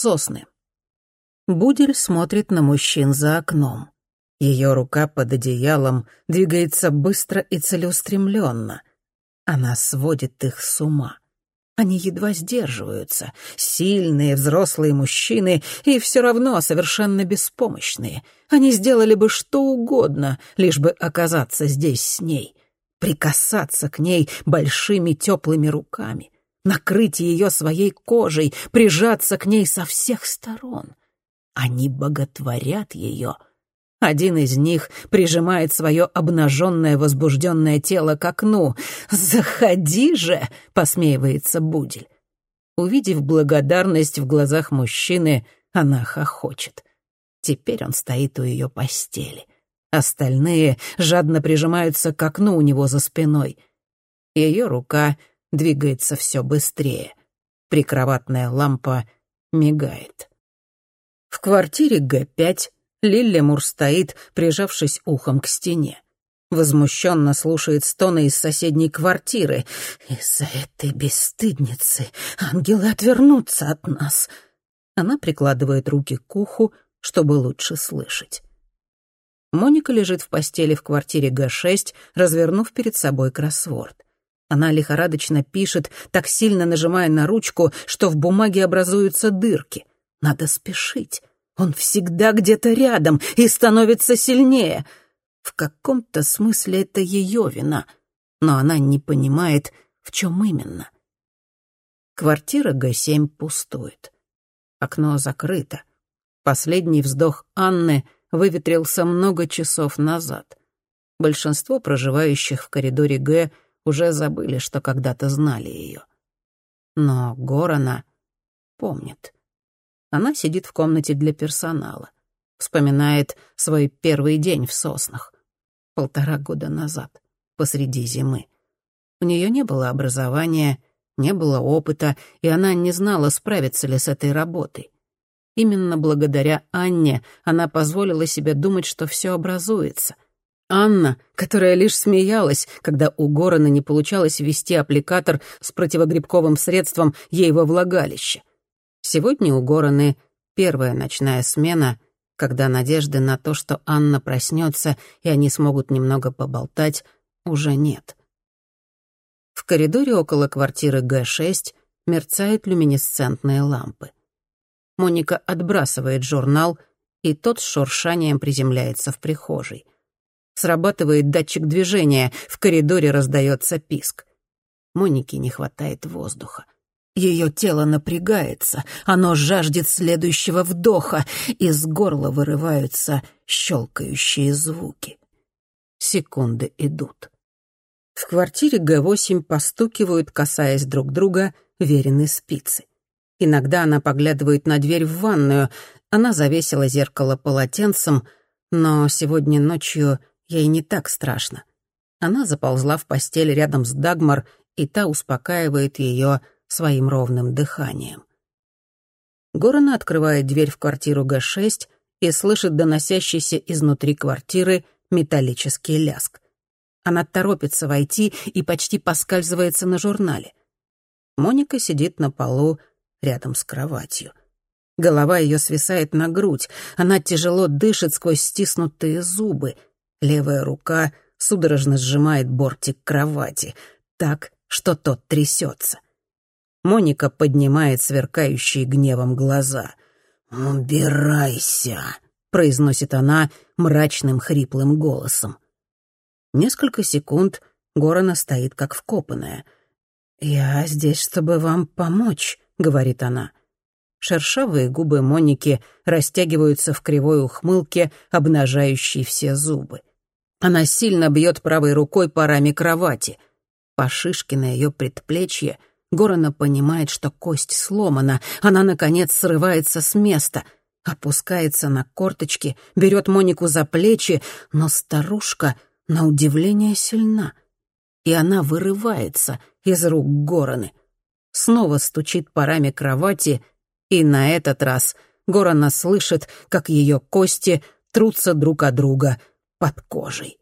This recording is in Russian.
Сосны. Будель смотрит на мужчин за окном. Ее рука под одеялом двигается быстро и целеустремленно. Она сводит их с ума. Они едва сдерживаются, сильные взрослые мужчины и все равно совершенно беспомощные. Они сделали бы что угодно, лишь бы оказаться здесь с ней, прикасаться к ней большими теплыми руками, накрыть ее своей кожей, прижаться к ней со всех сторон. Они боготворят ее — один из них прижимает свое обнаженное возбужденное тело к окну. «Заходи же!» — посмеивается Будель. Увидев благодарность в глазах мужчины, она хохочет. Теперь он стоит у ее постели. Остальные жадно прижимаются к окну у него за спиной. Ее рука двигается все быстрее. Прикроватная лампа мигает. В квартире Г-5 Лиллемур стоит, прижавшись ухом к стене. Возмущенно слушает стоны из соседней квартиры. «Из-за этой бесстыдницы ангелы отвернутся от нас». Она прикладывает руки к уху, чтобы лучше слышать. Моника лежит в постели в квартире Г-6, развернув перед собой кроссворд. Она лихорадочно пишет, так сильно нажимая на ручку, что в бумаге образуются дырки. Надо спешить. Он всегда где-то рядом и становится сильнее. В каком-то смысле это ее вина, но она не понимает, в чем именно. Квартира Г-7 пустует. Окно закрыто. Последний вздох Анны выветрился много часов назад. Большинство проживающих в коридоре Г уже забыли, что когда-то знали ее. Но Горана помнит. Она сидит в комнате для персонала. Вспоминает свой первый день в соснах. Полтора года назад, посреди зимы. У нее не было образования, не было опыта, и она не знала, справиться ли с этой работой. Именно благодаря Анне она позволила себе думать, что все образуется. Анна, которая лишь смеялась, когда у Горана не получалось ввести аппликатор с противогрибковым средством ей во влагалище. Сегодня у Гораны первая ночная смена, когда надежды на то, что Анна проснется и они смогут немного поболтать, уже нет. В коридоре около квартиры Г-6 мерцают люминесцентные лампы. Моника отбрасывает журнал, и тот с шуршанием приземляется в прихожей. Срабатывает датчик движения, в коридоре раздается писк. Монике не хватает воздуха. Ее тело напрягается, оно жаждет следующего вдоха, из горла вырываются щелкающие звуки. Секунды идут. В квартире Г-8 постукивают, касаясь друг друга, верены спицы. Иногда она поглядывает на дверь в ванную, она завесила зеркало полотенцем, но сегодня ночью ей не так страшно. Она заползла в постель рядом с Дагмар, и та успокаивает ее, своим ровным дыханием. Горана открывает дверь в квартиру Г-6 и слышит доносящийся изнутри квартиры металлический ляск. Она торопится войти и почти поскальзывается на журнале. Моника сидит на полу рядом с кроватью. Голова ее свисает на грудь, она тяжело дышит сквозь стиснутые зубы. Левая рука судорожно сжимает бортик кровати, так, что тот трясется. Моника поднимает сверкающие гневом глаза. «Убирайся», — произносит она мрачным хриплым голосом. Несколько секунд Горана стоит как вкопанная. «Я здесь, чтобы вам помочь», — говорит она. Шершавые губы Моники растягиваются в кривой ухмылке, обнажающей все зубы. Она сильно бьет правой рукой по раме кровати. По шишке на ее предплечье Горана понимает, что кость сломана. Она, наконец, срывается с места, опускается на корточки, берет Монику за плечи, но старушка, на удивление, сильна. И она вырывается из рук Гораны. Снова стучит по раме кровати, и на этот раз Горана слышит, как ее кости трутся друг о друга под кожей.